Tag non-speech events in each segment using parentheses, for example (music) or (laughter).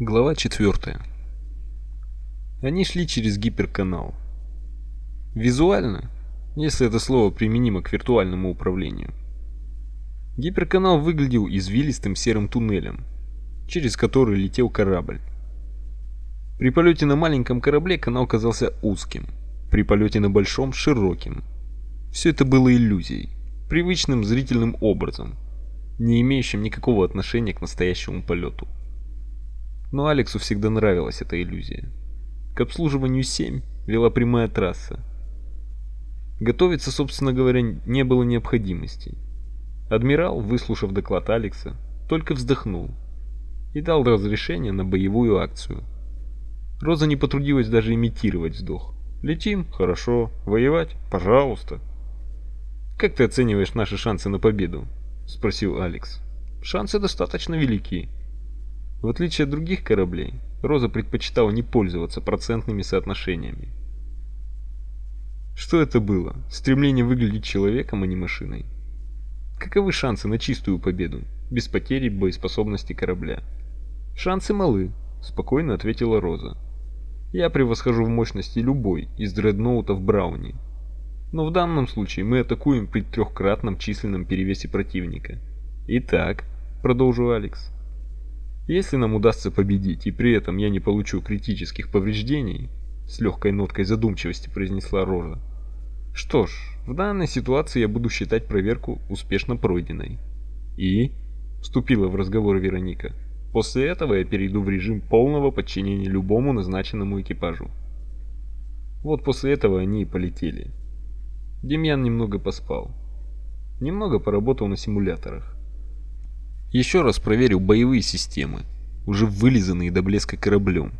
Глава 4. Они шли через гиперканал. Визуально, если это слово применимо к виртуальному управлению, гиперканал выглядел извилистым серым туннелем, через который летел корабль. При полете на маленьком корабле канал казался узким, при полете на большом – широким. Все это было иллюзией, привычным зрительным образом, не имеющим никакого отношения к настоящему полету. Но Алексу всегда нравилась эта иллюзия. К обслуживанию 7 вела прямая трасса. Готовиться, собственно говоря, не было необходимости. Адмирал, выслушав доклад Алекса, только вздохнул и дал разрешение на боевую акцию. Роза не потрудилась даже имитировать вздох. «Летим? Хорошо. Воевать? Пожалуйста». «Как ты оцениваешь наши шансы на победу?» — спросил Алекс. «Шансы достаточно велики. В отличие от других кораблей, Роза предпочитала не пользоваться процентными соотношениями. Что это было? Стремление выглядеть человеком, а не машиной? Каковы шансы на чистую победу, без потери боеспособности корабля? Шансы малы, спокойно ответила Роза. Я превосхожу в мощности любой из дредноутов Брауни. Но в данном случае мы атакуем при трехкратном численном перевесе противника. Итак, продолжил Алекс, если нам удастся победить, и при этом я не получу критических повреждений, с легкой ноткой задумчивости произнесла Рожа. Что ж, в данной ситуации я буду считать проверку успешно пройденной. И вступила в разговор Вероника. После этого я перейду в режим полного подчинения любому назначенному экипажу. Вот после этого они и полетели. Демьян немного поспал. Немного поработал на симуляторах. Еще раз проверил боевые системы, уже вылизанные до блеска кораблем.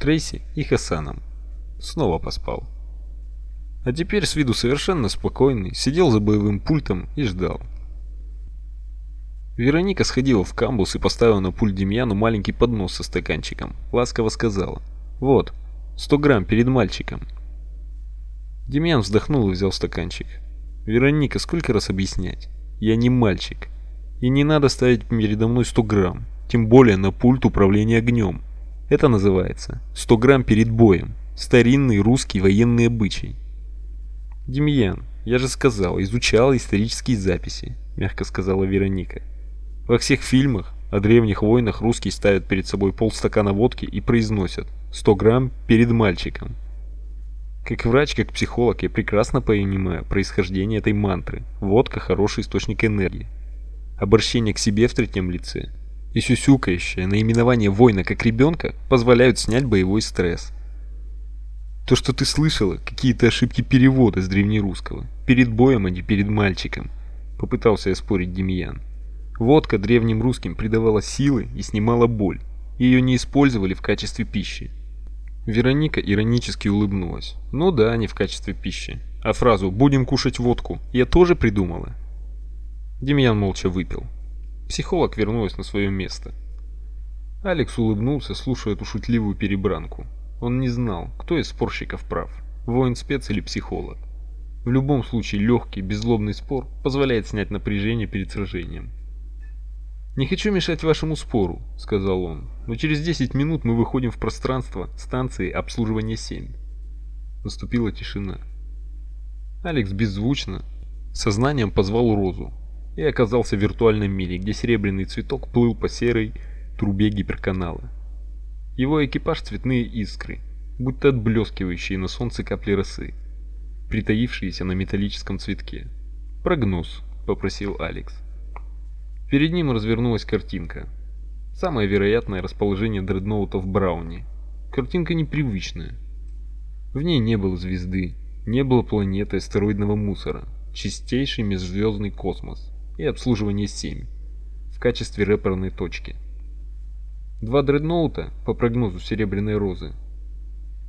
Трейси и Хасаном. Снова поспал. А теперь с виду совершенно спокойный, сидел за боевым пультом и ждал. Вероника сходила в камбус и поставила на пульт Демьяну маленький поднос со стаканчиком. Ласково сказала. «Вот, 100 грамм перед мальчиком». Демьян вздохнул и взял стаканчик. «Вероника, сколько раз объяснять? Я не мальчик. И не надо ставить передо мной 100 грамм, тем более на пульт управления огнем. Это называется 100 грамм перед боем. Старинный русский военный обычай. Демьян, я же сказал, изучала исторические записи, мягко сказала Вероника. Во всех фильмах о древних войнах русские ставят перед собой полстакана водки и произносят 100 грамм перед мальчиком. Как врач, как психолог я прекрасно понимаю происхождение этой мантры. Водка – хороший источник энергии обращение к себе в третьем лице и сюсюкающее наименование воина как ребенка позволяют снять боевой стресс. То, что ты слышала, какие-то ошибки перевода с древнерусского. Перед боем, а не перед мальчиком. Попытался я спорить Демьян. Водка древним русским придавала силы и снимала боль. Ее не использовали в качестве пищи. Вероника иронически улыбнулась. Ну да, не в качестве пищи. А фразу «будем кушать водку» я тоже придумала. Демьян молча выпил. Психолог вернулась на свое место. Алекс улыбнулся, слушая эту шутливую перебранку. Он не знал, кто из спорщиков прав, воин-спец или психолог. В любом случае легкий, беззлобный спор позволяет снять напряжение перед сражением. «Не хочу мешать вашему спору», — сказал он, — «но через 10 минут мы выходим в пространство станции обслуживания 7». Наступила тишина. Алекс беззвучно, сознанием позвал Розу, и оказался в виртуальном мире, где серебряный цветок плыл по серой трубе гиперканала. Его экипаж цветные искры, будто отблескивающие на солнце капли росы, притаившиеся на металлическом цветке. «Прогноз», — попросил Алекс. Перед ним развернулась картинка. Самое вероятное расположение дредноутов Брауни. Картинка непривычная. В ней не было звезды, не было планеты астероидного мусора, чистейший межзвездный космос и обслуживание 7 в качестве рэперной точки. Два дредноута, по прогнозу Серебряной Розы,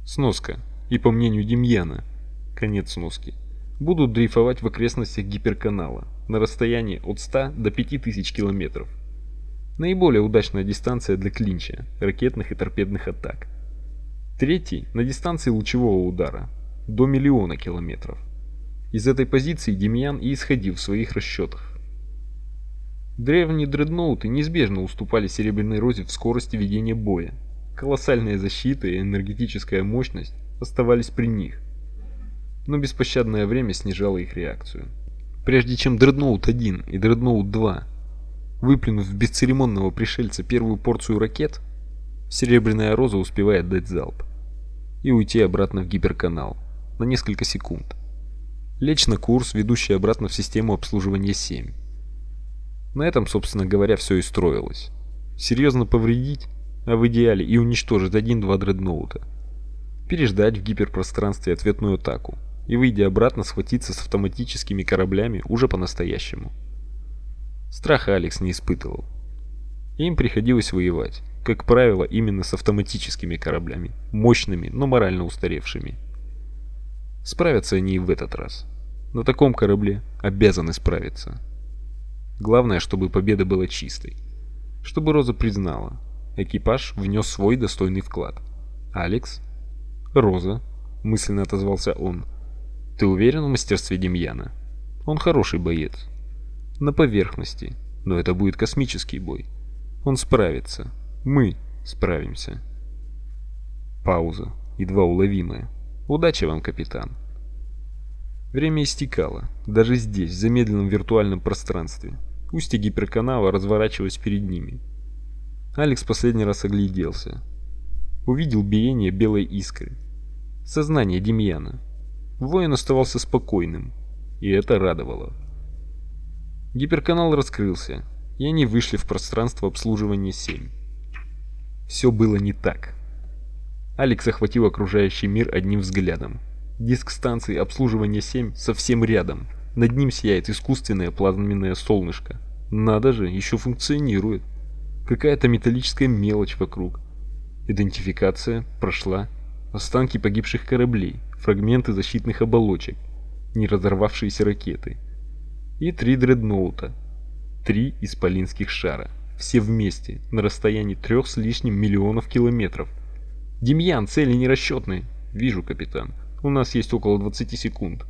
сноска, и по мнению Демьяна, конец сноски, будут дрейфовать в окрестностях гиперканала на расстоянии от 100 до 5000 километров. Наиболее удачная дистанция для клинча, ракетных и торпедных атак. Третий на дистанции лучевого удара, до миллиона километров. Из этой позиции Демьян и исходил в своих расчетах. Древние дредноуты неизбежно уступали Серебряной Розе в скорости ведения боя. Колоссальная защита и энергетическая мощность оставались при них, но беспощадное время снижало их реакцию. Прежде чем Дредноут-1 и Дредноут-2, выплюнув в бесцеремонного пришельца первую порцию ракет, Серебряная Роза успевает дать залп и уйти обратно в гиперканал на несколько секунд. Лечь на курс, ведущий обратно в систему обслуживания 7. На этом, собственно говоря, все и строилось. Серьезно повредить, а в идеале и уничтожить один-два дредноута. Переждать в гиперпространстве ответную атаку и, выйдя обратно, схватиться с автоматическими кораблями уже по-настоящему. Страха Алекс не испытывал. Им приходилось воевать, как правило, именно с автоматическими кораблями, мощными, но морально устаревшими. Справятся они и в этот раз. На таком корабле обязаны справиться. Главное, чтобы победа была чистой. Чтобы Роза признала, экипаж внес свой достойный вклад. Алекс? Роза? Мысленно отозвался он. Ты уверен в мастерстве Демьяна? Он хороший боец. На поверхности, но это будет космический бой. Он справится. Мы справимся. Пауза, едва уловимая. Удачи вам, капитан. Время истекало, даже здесь, в замедленном виртуальном пространстве. Устье гиперканала разворачивалось перед ними. Алекс последний раз огляделся. Увидел биение белой искры. Сознание Демьяна. Воин оставался спокойным, и это радовало. Гиперканал раскрылся, и они вышли в пространство обслуживания 7. Все было не так. Алекс охватил окружающий мир одним взглядом. Диск станции обслуживания 7 совсем рядом. Над ним сияет искусственное плазменное солнышко. Надо же, еще функционирует. Какая-то металлическая мелочь вокруг. Идентификация прошла. Останки погибших кораблей, фрагменты защитных оболочек, не разорвавшиеся ракеты. И три дредноута. Три исполинских шара. Все вместе, на расстоянии трех с лишним миллионов километров. Демьян, цели нерасчетные. Вижу, капитан. У нас есть около 20 секунд.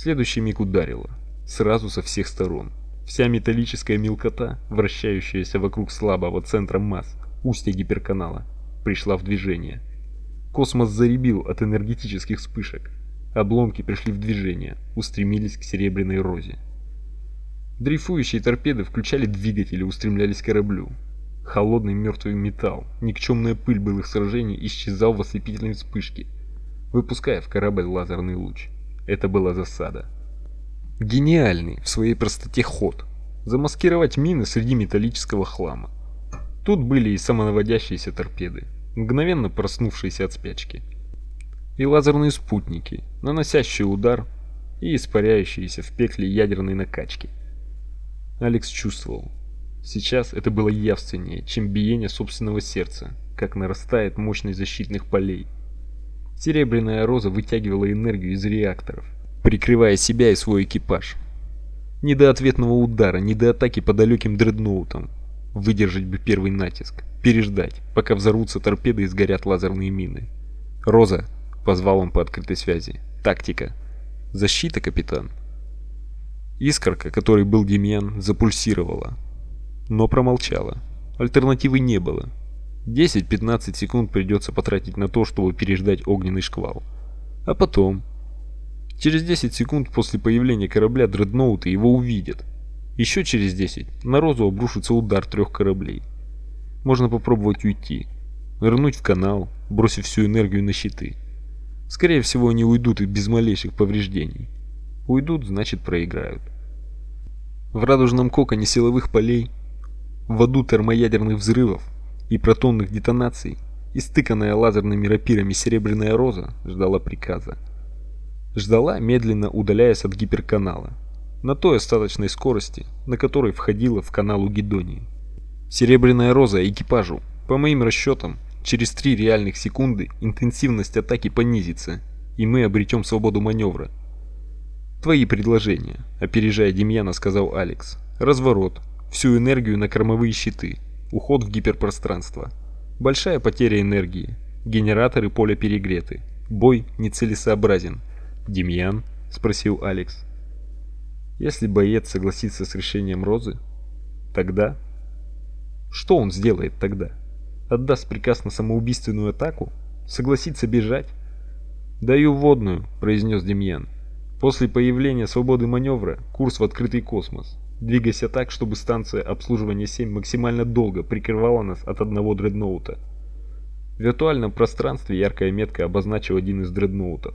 Следующий миг ударило. Сразу со всех сторон. Вся металлическая мелкота, вращающаяся вокруг слабого центра масс, устья гиперканала, пришла в движение. Космос заребил от энергетических вспышек. Обломки пришли в движение, устремились к серебряной розе. Дрейфующие торпеды включали двигатели и устремлялись к кораблю. Холодный мертвый металл, никчемная пыль былых сражений исчезал в ослепительной вспышке, выпуская в корабль лазерный луч. Это была засада. Гениальный в своей простоте ход. Замаскировать мины среди металлического хлама. Тут были и самонаводящиеся торпеды, мгновенно проснувшиеся от спячки. И лазерные спутники, наносящие удар и испаряющиеся в пекле ядерной накачки. Алекс чувствовал. Сейчас это было явственнее, чем биение собственного сердца, как нарастает мощность защитных полей. Серебряная роза вытягивала энергию из реакторов, прикрывая себя и свой экипаж. Ни до ответного удара, ни до атаки по далеким дредноутам. Выдержать бы первый натиск, переждать, пока взорвутся торпеды и сгорят лазерные мины. «Роза!» — позвал он по открытой связи. «Тактика!» «Защита, капитан!» Искорка, которой был Демьян, запульсировала, но промолчала. Альтернативы не было. 10-15 секунд придется потратить на то, чтобы переждать огненный шквал. А потом... Через 10 секунд после появления корабля дредноуты его увидят. Еще через 10 на Розу обрушится удар трех кораблей. Можно попробовать уйти. Нырнуть в канал, бросив всю энергию на щиты. Скорее всего, они уйдут и без малейших повреждений. Уйдут, значит проиграют. В радужном коконе силовых полей, в аду термоядерных взрывов и протонных детонаций, истыканная лазерными рапирами серебряная роза ждала приказа. Ждала, медленно удаляясь от гиперканала, на той остаточной скорости, на которой входила в канал у Гедонии. Серебряная роза экипажу, по моим расчетам, через три реальных секунды интенсивность атаки понизится, и мы обретем свободу маневра. Твои предложения, опережая Демьяна, сказал Алекс. Разворот, всю энергию на кормовые щиты, уход в гиперпространство. Большая потеря энергии, генераторы поля перегреты, бой нецелесообразен. Демьян, спросил Алекс. Если боец согласится с решением Розы, Тогда? Что он сделает тогда? Отдаст приказ на самоубийственную атаку? Согласится бежать? «Даю вводную», — произнес Демьян. «После появления свободы маневра курс в открытый космос. Двигайся так, чтобы станция обслуживания 7 максимально долго прикрывала нас от одного дредноута». В виртуальном пространстве яркая метка обозначила один из дредноутов.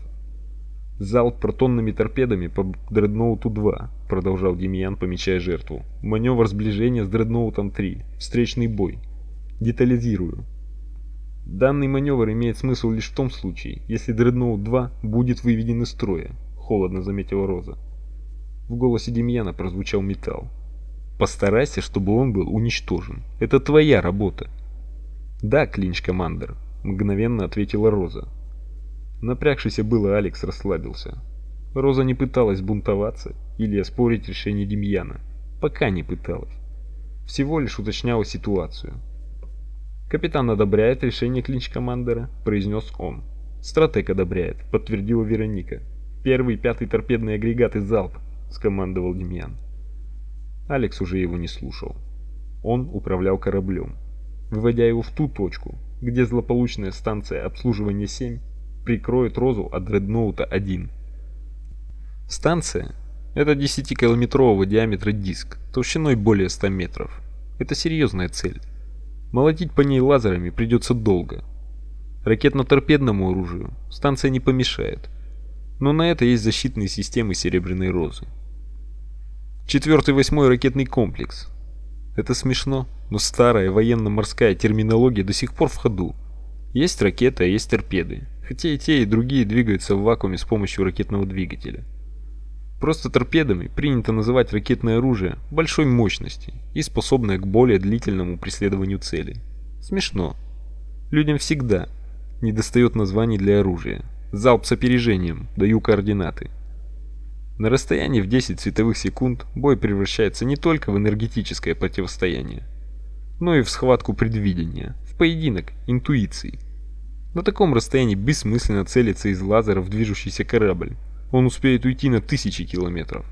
«Залп протонными торпедами по дредноуту-2», — продолжал Демьян, помечая жертву. «Маневр сближения с дредноутом-3. Встречный бой. Детализирую. Данный маневр имеет смысл лишь в том случае, если Дредноут-2 будет выведен из строя, холодно заметила Роза. В голосе Демьяна прозвучал металл. Постарайся, чтобы он был уничтожен. Это твоя работа. Да, клинч-командер, мгновенно ответила Роза. Напрягшийся было Алекс расслабился. Роза не пыталась бунтоваться или оспорить решение Демьяна. Пока не пыталась. Всего лишь уточняла ситуацию. «Капитан одобряет решение клинч-командера», — произнес он. «Стратег одобряет», — подтвердила Вероника. «Первый пятый торпедные агрегаты залп», — скомандовал Демьян. Алекс уже его не слушал. Он управлял кораблем, выводя его в ту точку, где злополучная станция обслуживания 7 прикроет Розу от Дредноута-1. Станция — это 10-километрового диаметра диск, толщиной более 100 метров. Это серьезная цель. Молотить по ней лазерами придется долго. Ракетно-торпедному оружию станция не помешает. Но на это есть защитные системы Серебряной Розы. Четвертый восьмой ракетный комплекс. Это смешно, но старая военно-морская терминология до сих пор в ходу. Есть ракеты, а есть торпеды. Хотя и те, и другие двигаются в вакууме с помощью ракетного двигателя. Просто торпедами принято называть ракетное оружие большой мощности и способное к более длительному преследованию целей. Смешно. Людям всегда недостает названий для оружия. Залп с опережением, даю координаты. На расстоянии в 10 световых секунд бой превращается не только в энергетическое противостояние, но и в схватку предвидения, в поединок интуиции. На таком расстоянии бессмысленно целиться из лазера в движущийся корабль, он успеет уйти на тысячи километров.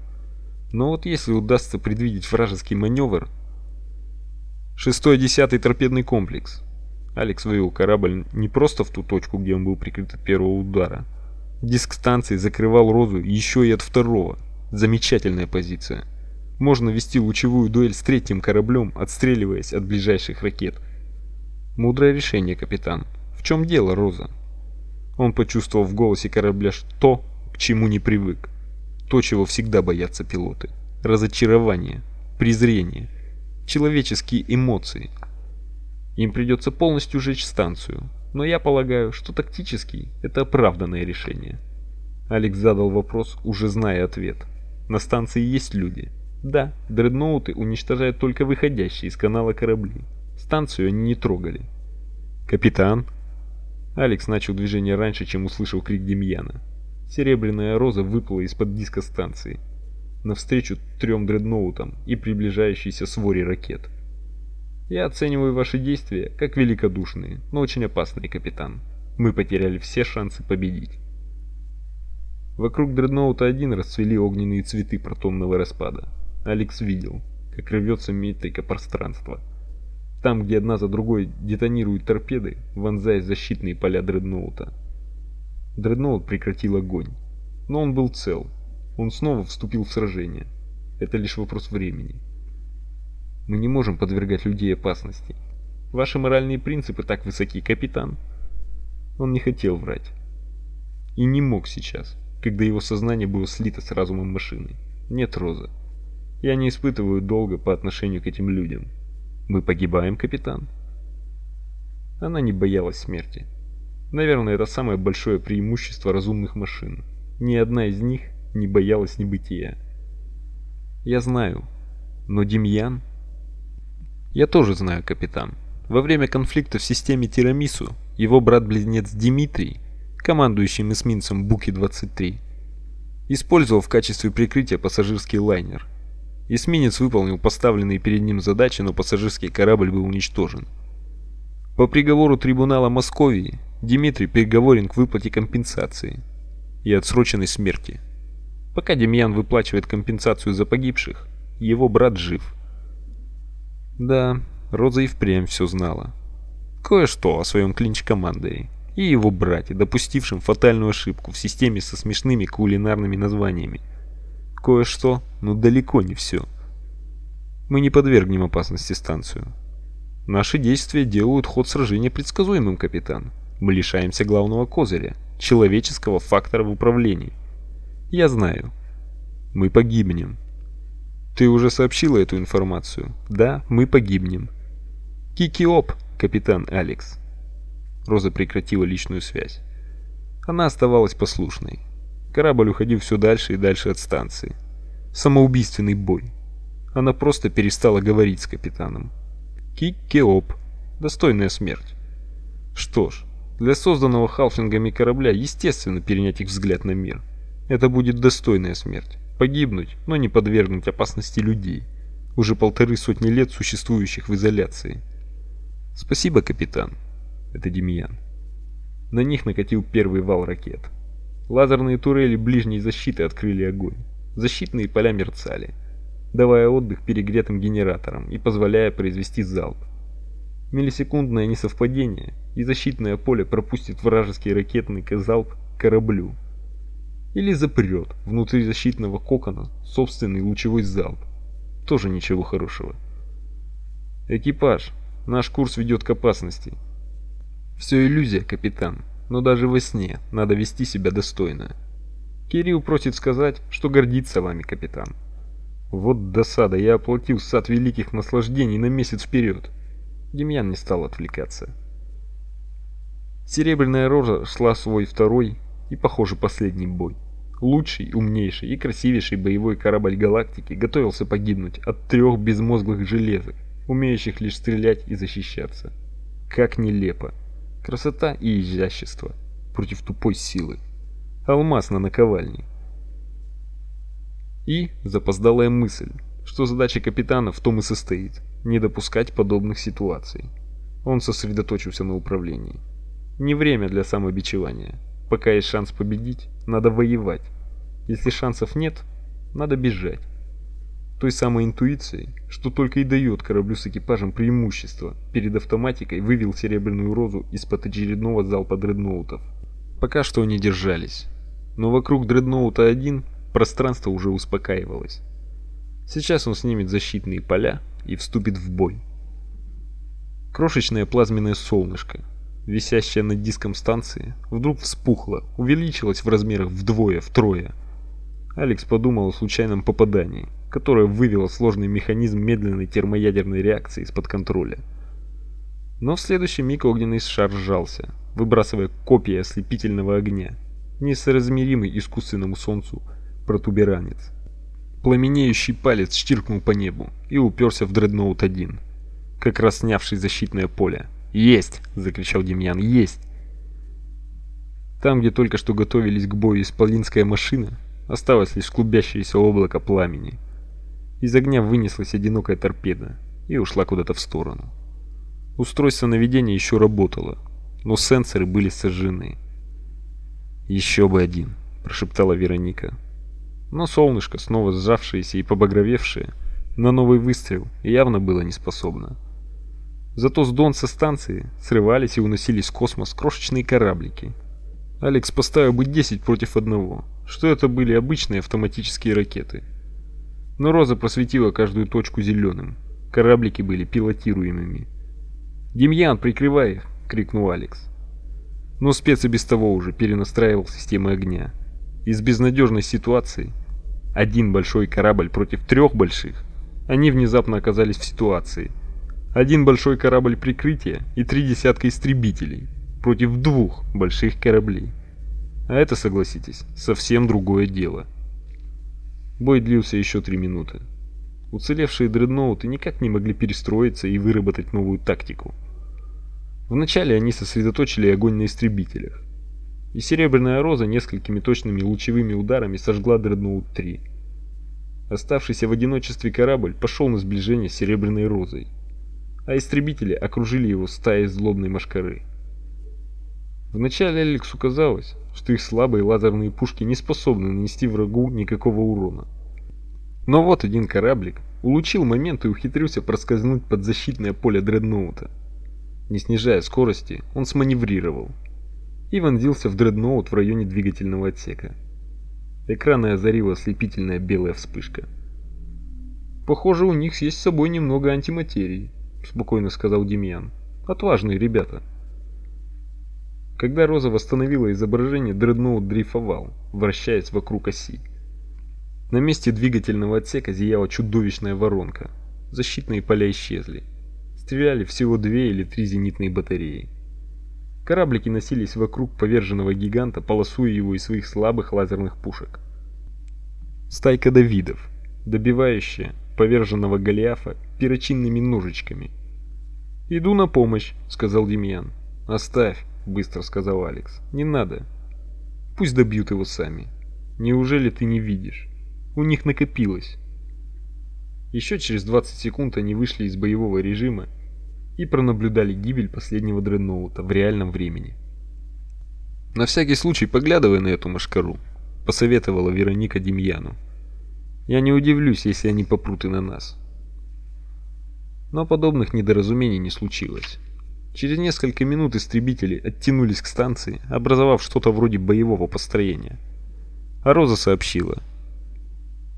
Но вот если удастся предвидеть вражеский маневр... Шестой десятый торпедный комплекс. Алекс вывел корабль не просто в ту точку, где он был прикрыт от первого удара. Диск станции закрывал Розу еще и от второго. Замечательная позиция. Можно вести лучевую дуэль с третьим кораблем, отстреливаясь от ближайших ракет. Мудрое решение, капитан. В чем дело, Роза? Он почувствовал в голосе корабля то, чему не привык. То, чего всегда боятся пилоты. Разочарование, презрение, человеческие эмоции. Им придется полностью сжечь станцию, но я полагаю, что тактически это оправданное решение. Алекс задал вопрос, уже зная ответ. На станции есть люди. Да, дредноуты уничтожают только выходящие из канала корабли. Станцию они не трогали. «Капитан!» Алекс начал движение раньше, чем услышал крик Демьяна. Серебряная роза выплыла из-под диска станции навстречу трем дредноутам и приближающейся своре ракет. Я оцениваю ваши действия как великодушные, но очень опасные, капитан. Мы потеряли все шансы победить. Вокруг дредноута-1 расцвели огненные цветы протонного распада. Алекс видел, как рвется метрика пространства. Там, где одна за другой детонируют торпеды, вонзаясь защитные поля дредноута. Дредноут прекратил огонь. Но он был цел. Он снова вступил в сражение. Это лишь вопрос времени. Мы не можем подвергать людей опасности. Ваши моральные принципы так высоки, капитан. Он не хотел врать. И не мог сейчас, когда его сознание было слито с разумом машины. Нет, Роза. Я не испытываю долга по отношению к этим людям. Мы погибаем, капитан. Она не боялась смерти. Наверное, это самое большое преимущество разумных машин. Ни одна из них не боялась небытия. Я знаю, но Демьян... Я тоже знаю, капитан. Во время конфликта в системе Тирамису его брат-близнец Дмитрий, командующий эсминцем Буки-23, использовал в качестве прикрытия пассажирский лайнер. Эсминец выполнил поставленные перед ним задачи, но пассажирский корабль был уничтожен. По приговору трибунала Московии Дмитрий приговорен к выплате компенсации и отсроченной смерти. Пока Демьян выплачивает компенсацию за погибших, его брат жив. Да, Роза и впрямь все знала. Кое-что о своем клинч-командере и его брате, допустившем фатальную ошибку в системе со смешными кулинарными названиями. Кое-что, но далеко не все. Мы не подвергнем опасности станцию. Наши действия делают ход сражения предсказуемым, капитан. Мы лишаемся главного козыря, человеческого фактора в управлении. Я знаю. Мы погибнем. Ты уже сообщила эту информацию? Да, мы погибнем. Кики-оп, капитан Алекс. Роза прекратила личную связь. Она оставалась послушной. Корабль уходил все дальше и дальше от станции. Самоубийственный бой. Она просто перестала говорить с капитаном. Кики-оп. Достойная смерть. Что ж, для созданного халфингами корабля естественно перенять их взгляд на мир. Это будет достойная смерть погибнуть, но не подвергнуть опасности людей, уже полторы сотни лет существующих в изоляции. Спасибо, капитан. Это Демьян. На них накатил первый вал ракет. Лазерные турели ближней защиты открыли огонь. Защитные поля мерцали, давая отдых перегретым генераторам и позволяя произвести залп. Миллисекундное несовпадение, и защитное поле пропустит вражеский ракетный залп кораблю или запрет внутри защитного кокона собственный лучевой залп. Тоже ничего хорошего. Экипаж, наш курс ведет к опасности. Все иллюзия, капитан, но даже во сне надо вести себя достойно. Кирилл просит сказать, что гордится вами, капитан. Вот досада, я оплатил сад великих наслаждений на месяц вперед. Демьян не стал отвлекаться. Серебряная рожа шла свой второй и, похоже, последний бой. Лучший, умнейший и красивейший боевой корабль галактики готовился погибнуть от трех безмозглых железок, умеющих лишь стрелять и защищаться. Как нелепо. Красота и изящество против тупой силы. Алмаз на наковальне. И запоздалая мысль, что задача капитана в том и состоит не допускать подобных ситуаций. Он сосредоточился на управлении. Не время для самобичевания. Пока есть шанс победить, надо воевать. Если шансов нет, надо бежать. Той самой интуицией, что только и дает кораблю с экипажем преимущество, перед автоматикой вывел Серебряную Розу из-под очередного залпа дредноутов. Пока что они держались. Но вокруг дредноута-1 пространство уже успокаивалось. Сейчас он снимет защитные поля и вступит в бой. Крошечное плазменное солнышко, висящая над диском станции, вдруг вспухла, увеличилась в размерах вдвое, втрое. Алекс подумал о случайном попадании, которое вывело сложный механизм медленной термоядерной реакции из-под контроля. Но в следующий миг огненный шар сжался, выбрасывая копья ослепительного огня, несоразмеримый искусственному солнцу протуберанец. Пламенеющий палец чиркнул по небу и уперся в дредноут-1, как раз снявший защитное поле. «Есть!» — закричал Демьян. «Есть!» Там, где только что готовились к бою исполинская машина, осталось лишь клубящееся облако пламени. Из огня вынеслась одинокая торпеда и ушла куда-то в сторону. Устройство наведения еще работало, но сенсоры были сожжены. «Еще бы один», — прошептала Вероника. Но солнышко, снова сжавшееся и побагровевшее, на новый выстрел явно было не способно. Зато с Дон со станции срывались и уносились в космос крошечные кораблики. Алекс поставил бы 10 против одного, что это были обычные автоматические ракеты. Но Роза просветила каждую точку зеленым. Кораблики были пилотируемыми. «Демьян, прикрывай их!» — крикнул Алекс. Но спец и без того уже перенастраивал системы огня. Из безнадежной ситуации один большой корабль против трех больших, они внезапно оказались в ситуации — один большой корабль прикрытия и три десятка истребителей против двух больших кораблей. А это, согласитесь, совсем другое дело. Бой длился еще три минуты. Уцелевшие дредноуты никак не могли перестроиться и выработать новую тактику. Вначале они сосредоточили огонь на истребителях. И Серебряная Роза несколькими точными лучевыми ударами сожгла дредноут-3. Оставшийся в одиночестве корабль пошел на сближение с Серебряной Розой а истребители окружили его стаей злобной машкары. Вначале Алексу казалось, что их слабые лазерные пушки не способны нанести врагу никакого урона. Но вот один кораблик улучил момент и ухитрился проскользнуть под защитное поле дредноута. Не снижая скорости, он сманеврировал и вонзился в дредноут в районе двигательного отсека. Экраны озарила ослепительная белая вспышка. «Похоже, у них есть с собой немного антиматерии», — спокойно сказал Демьян. «Отважные ребята». Когда Роза восстановила изображение, дредноут дрейфовал, вращаясь вокруг оси. На месте двигательного отсека зияла чудовищная воронка. Защитные поля исчезли. Стреляли всего две или три зенитные батареи. Кораблики носились вокруг поверженного гиганта, полосуя его из своих слабых лазерных пушек. Стайка давидов, добивающая поверженного Голиафа перочинными ножичками. «Иду на помощь», — сказал Демьян. «Оставь», — быстро сказал Алекс. «Не надо. Пусть добьют его сами. Неужели ты не видишь? У них накопилось». Еще через 20 секунд они вышли из боевого режима и пронаблюдали гибель последнего дредноута в реальном времени. «На всякий случай поглядывай на эту машкару», — посоветовала Вероника Демьяну. «Я не удивлюсь, если они попрут и на нас». Но подобных недоразумений не случилось. Через несколько минут истребители оттянулись к станции, образовав что-то вроде боевого построения. А Роза сообщила.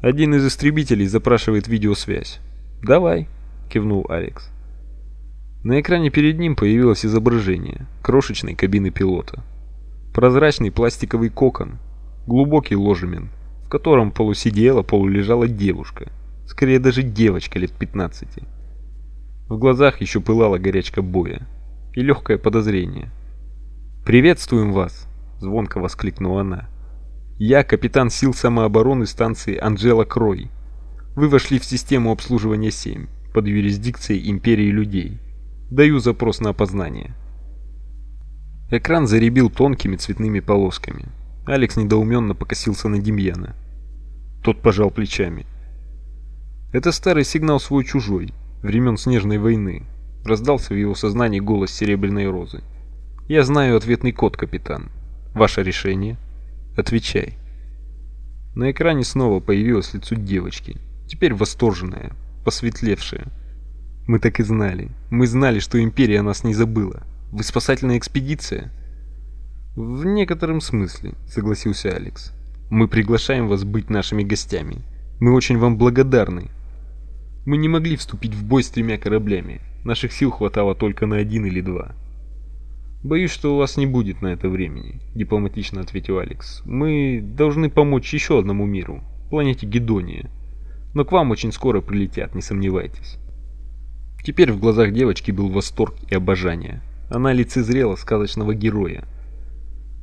«Один из истребителей запрашивает видеосвязь». «Давай», — кивнул Алекс. На экране перед ним появилось изображение крошечной кабины пилота. Прозрачный пластиковый кокон, глубокий ложемин, в котором полусидела, полулежала девушка, скорее даже девочка лет 15. В глазах еще пылала горячка боя и легкое подозрение. «Приветствуем вас!» — звонко воскликнула она. «Я капитан сил самообороны станции Анджела Крой. Вы вошли в систему обслуживания 7 под юрисдикцией Империи Людей. Даю запрос на опознание. Экран заребил тонкими цветными полосками. Алекс недоуменно покосился на Демьяна. Тот пожал плечами. Это старый сигнал свой-чужой, времен Снежной войны. Раздался в его сознании голос Серебряной Розы. Я знаю ответный код, капитан. Ваше решение? Отвечай. На экране снова появилось лицо девочки, теперь восторженное, посветлевшее. Мы так и знали. Мы знали, что Империя нас не забыла. Вы спасательная экспедиция? В некотором смысле, согласился Алекс. Мы приглашаем вас быть нашими гостями. Мы очень вам благодарны. Мы не могли вступить в бой с тремя кораблями. Наших сил хватало только на один или два. Боюсь, что у вас не будет на это времени, дипломатично ответил Алекс. Мы должны помочь еще одному миру, планете Гедония. Но к вам очень скоро прилетят, не сомневайтесь. Теперь в глазах девочки был восторг и обожание. Она лицезрела сказочного героя,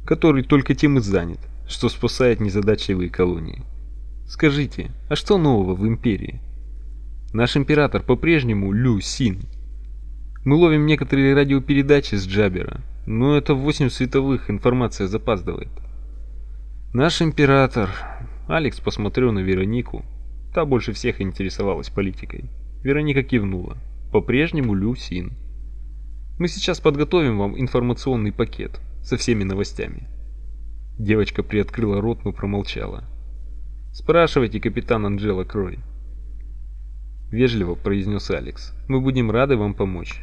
который только тем и занят, что спасает незадачливые колонии. Скажите, а что нового в империи? Наш император по-прежнему Лю Син. Мы ловим некоторые радиопередачи с Джабера, но это в 8 световых информация запаздывает. Наш император... Алекс посмотрел на Веронику. Та больше всех интересовалась политикой. Вероника кивнула по-прежнему Люсин. Мы сейчас подготовим вам информационный пакет со всеми новостями. Девочка приоткрыла рот, но промолчала. Спрашивайте, капитан Анджела Крой. Вежливо произнес Алекс. Мы будем рады вам помочь.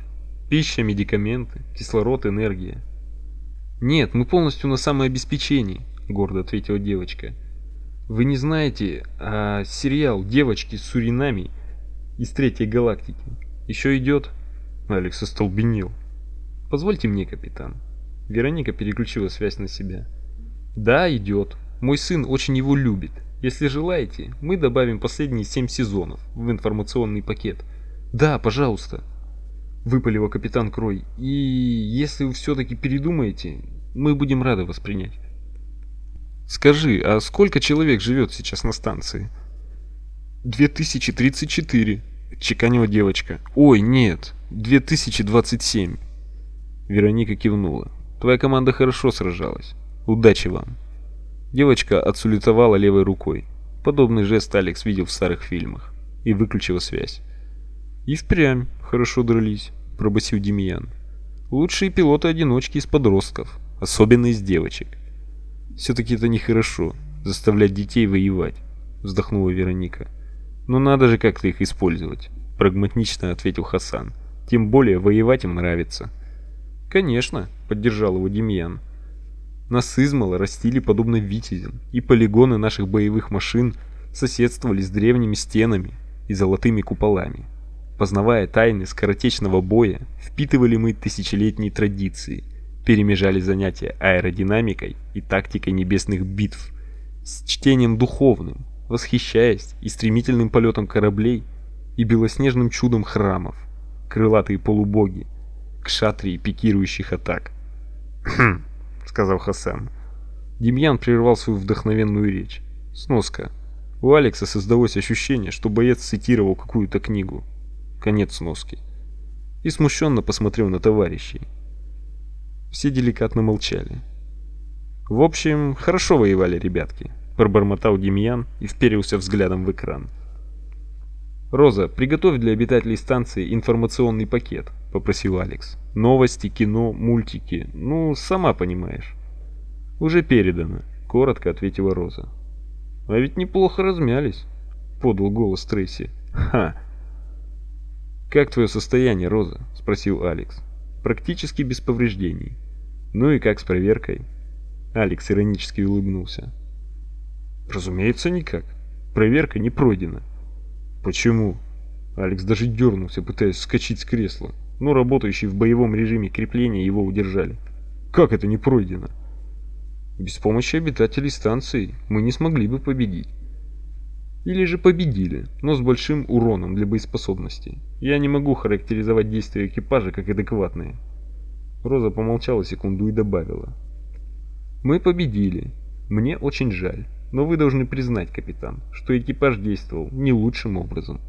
Пища, медикаменты, кислород, энергия. Нет, мы полностью на самообеспечении, гордо ответила девочка. Вы не знаете, а сериал «Девочки с Суринами» из третьей галактики еще идет?» Алекс остолбенел. «Позвольте мне, капитан». Вероника переключила связь на себя. «Да, идет. Мой сын очень его любит. Если желаете, мы добавим последние семь сезонов в информационный пакет. Да, пожалуйста». Выпалила капитан Крой. «И если вы все-таки передумаете, мы будем рады вас принять». «Скажи, а сколько человек живет сейчас на станции?» «2034», чеканила девочка. «Ой, нет, 2027». Вероника кивнула. «Твоя команда хорошо сражалась. Удачи вам». Девочка отсулетовала левой рукой. Подобный жест Алекс видел в старых фильмах. И выключила связь. «И впрямь хорошо дрались», — пробасил Демьян. «Лучшие пилоты-одиночки из подростков, особенно из девочек». «Все-таки это нехорошо, заставлять детей воевать», — вздохнула Вероника. «Ну надо же как-то их использовать», — прагматично ответил Хасан. «Тем более воевать им нравится». «Конечно», — поддержал его Демьян. «Нас измало растили подобно витязям, и полигоны наших боевых машин соседствовали с древними стенами и золотыми куполами. Познавая тайны скоротечного боя, впитывали мы тысячелетние традиции, перемежали занятия аэродинамикой и тактикой небесных битв с чтением духовным, восхищаясь и стремительным полетом кораблей, и белоснежным чудом храмов, крылатые полубоги, кшатрии пикирующих атак. (clears throat) Сказал Хасан. Демьян прервал свою вдохновенную речь. Сноска. У Алекса создалось ощущение, что боец цитировал какую-то книгу. Конец сноски. И смущенно посмотрел на товарищей. Все деликатно молчали. В общем, хорошо воевали ребятки, пробормотал Демьян и вперился взглядом в экран. «Роза, приготовь для обитателей станции информационный пакет», — попросил Алекс. «Новости, кино, мультики. Ну, сама понимаешь». «Уже передано», — коротко ответила Роза. «А ведь неплохо размялись», — подал голос Трейси. «Ха!» «Как твое состояние, Роза?» — спросил Алекс. «Практически без повреждений. Ну и как с проверкой?» Алекс иронически улыбнулся. «Разумеется, никак. Проверка не пройдена». «Почему?» Алекс даже дернулся, пытаясь вскочить с кресла, но работающие в боевом режиме крепления его удержали. «Как это не пройдено?» «Без помощи обитателей станции мы не смогли бы победить». Или же победили, но с большим уроном для боеспособности. Я не могу характеризовать действия экипажа как адекватные. Роза помолчала секунду и добавила. Мы победили. Мне очень жаль. Но вы должны признать, капитан, что экипаж действовал не лучшим образом.